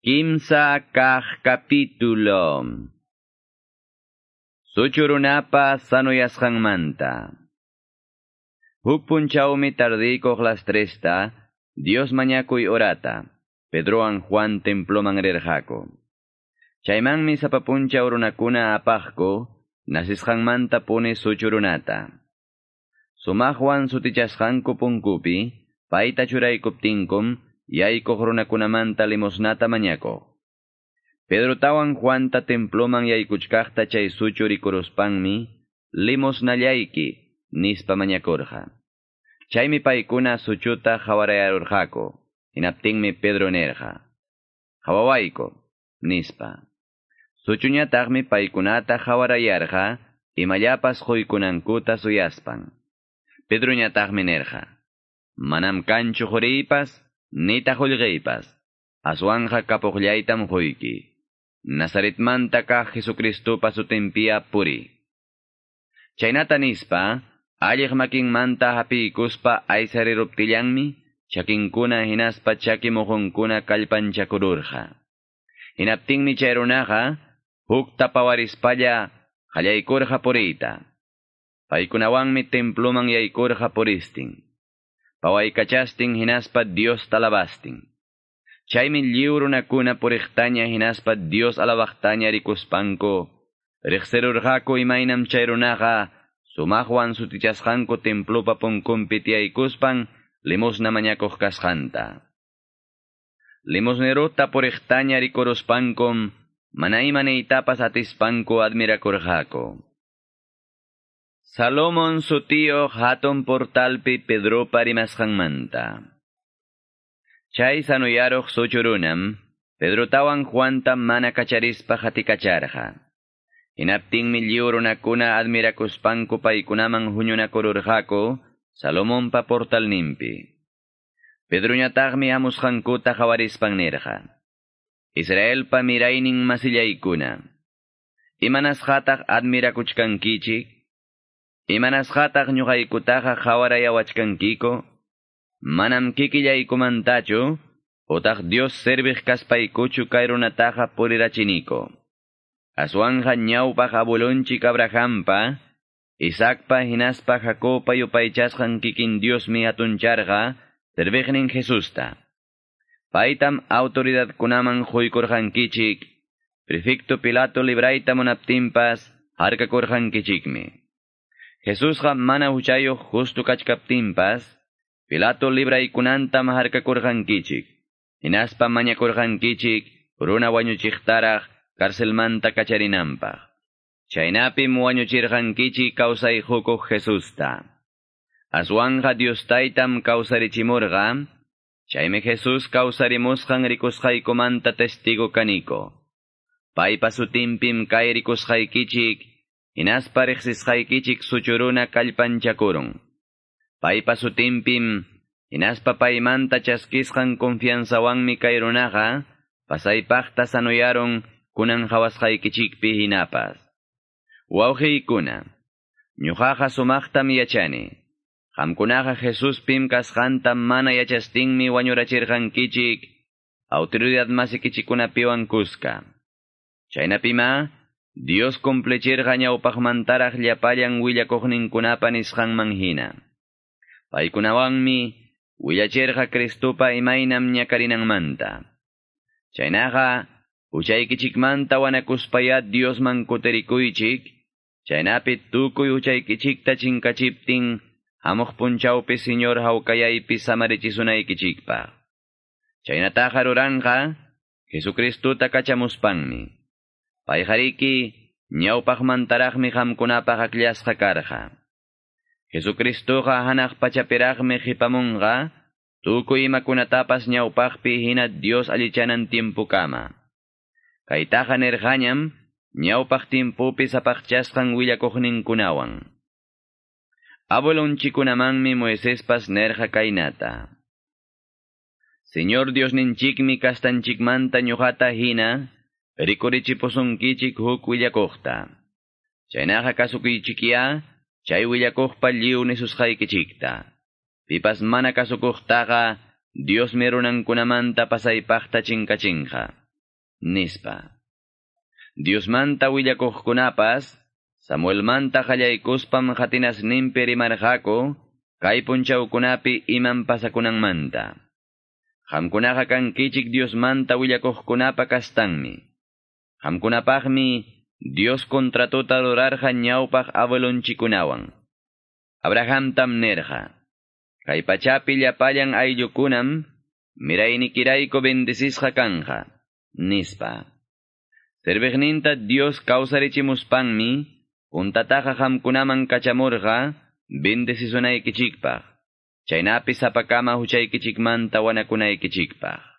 Kimsa kah capítulo. Suchurunapa sanoyasqanmanta. Huk punchawmi tardikoq las tresta, Dios mañakuy orata, Pedroan Juan temploman rerjako. Chaymanmi sapapunchaw runakuna apaqko, nasisqanmanta pune suchurunata. Sumaqwan sutichasqanku punkupi, paita churaykuptinkum, yaykoq runakunamanta limosnata mañakoq. Pedro tawan Juanta temploman yaykuchkaqta chay suchu rikuruspanmi, limosnallayki, nispa mañakurqa. Chaymi paykuna suchuta hawarayarurqako, hinaptinmi Pedro nerqa. Hawawayko, nispa. Suchuñataqmi paykunata hawarayarqa, imallapas quykunankuta suyaspan. Pedro ñataqmi nerqa. Manam kanchu juripas, nita hullqaypas, aswanja kapuqllaytam huyki. Nazaretmanta kaq Jesucristupa sutinpiya puri. Chaynata nispa, alliq makinmanta hapiykuspa aysariruptillanmi, chakinkuna hinaspa chaki mujunkuna kallpanchakururqa. Hinaptinmi chay runaqa, huk tapawarispalla qallaykurqa puriyta. Paykunawanmi temploman yaykurqa puristin. Pawaykachastin hinaspa Dios talabastin. Chaymi librunakuna puriqtaña hinaspa Dios alabaqtaña rikuspanko, riqsirurqaku imaynam chayrunaqa, sumaqwan sutichasqanku templopa punkumpi tiyaykuspan, limosna mañakuq kasqanta. Limosneruta puriqtaña rikuruspankum, mana imanaytapas atispanku admirakurqaku. Salomón su tío hatun portalpi Pedro parimasqanmanta. Chay sanuyaruq suchurunam, Pedro tawan Juanta mana kacharispa hatikacharqa. Hinaptinmi lliwrunakuna admirakuspanku paykunaman huñunakururqaku, Salomónpa portalninpi. Pedroñataqmi amusqankuta hawarispan nirqa. Israelpa miraynin masillaykuna. Imanas hataq admirakuchkankichik, Imanasqataq ñuqaykutaqa qawarayawachkankiko, manam kikillaykumantachu, utaq Dios serviq kaspaykuchu kay runataqa purirachiniko. Aswanja ñawpaq abulunchik Abrahampa, Isaacpa hinaspa Jacobpa yupaychasqan kikin Diosmi atuncharqa, serviqnin Jesusta. Paytam autoridadkunaman quykurqankichik, prefecto Pilato librayta munaptinpas, harkakurqankichikmi. Jesusqa mana huchayuq justu kachkaptinpas, Pilato libraykunantam harkakurqankichik. Hinaspa mañakurqankichik, runa wañuchiqtaraq karcelmanta kacharinanpaq. Chaynapim wañuchirqankichik kawsay hukuq Jesusta. Aswanja Diostaytam kawsarichimurqa, chaymi Jesus kawsarimusqan rikusqaykumanta testigo kaniko. Paypa sutinpim kay rikusqaykichik, Hinaspa riqsisqaykichik suchuruna kallpanchakurun. Paypa sutinpim, hinaspa paymanta chaskisqan confianzawanmi kay runaqa, pasaypaqta sanuyaron kunan hawasqaykichikpi hinapas. Wawqiykuna, ñuqaqa sumaqtam yachani. Qamkunaqa Jesuspim kasqanta mana yachastinmi wañurachirqankichik, autoridad masikichikunapiwan kuska. Chaynapima, Dios complechirqa ñawpaqmantaraq llapallan willakuqninkunapa nisqanman hina. Paykunawanmi willachirqa Cristupa imaynam ñakarinanmanta. Chaynaqa uchaykichikmanta wanakuspaya Diosman kutirikuychik, chaynapi tukuy uchaykichikta chinkachiptin hamuq punchawpi Señor hawkayaypi samarichisunaykichikpaq. Chaynataqa ruranqa Jesucristuta kachamuspanmi. Payjariki ñawpaqmantaraqmi qamkunapaq akllashqa karqa. Jesucristuqa hanaq pachapiraqmi qipamunqa, tukuy imakunatapas ñawpaqpi hina Dios allichanan tiempukama. Kaytaqa nirqañam, ñawpaq tiempupi sapaqchasqan willakuqninkunawan. Abuelunchikunamanmi Moisespas nerqa kaynata. Señor Dios ninchikmi kastanchikmanta ñuqata hina, rikurichipusunkichik huk willakuqta. Chaynaqa kasukuychikiya, chay willakuqpa lliw nisusqaykichikta. Pipas mana kasukuqtaqa, Dios mirunankunamanta pasaypaqta chinkachinqa. nispa. Diosmanta willakuqkunapas, Samuelmanta qallaykuspam hatinasninpi rimarqaku, kay punchawkunapi iman pasakunanmanta. Hamkunaqa kankichik Diosmanta willakuqkunapa kastanmi. Hamkunapaqmi Dios contratota adorarja ñawpaq abuelonchikunawan. Abrahamtam nerja. Kay pachapi llapallan ayllukunam miraynikirayko bendisisqa kanja, nispa. Servigninta Dios kawsarichimuspanmi, puntataqa hamkunaman kachamurqa, bendisisonaykichikpaq. Chaynapi sapakama huchaykichikmanta wanakunaykichikpaq.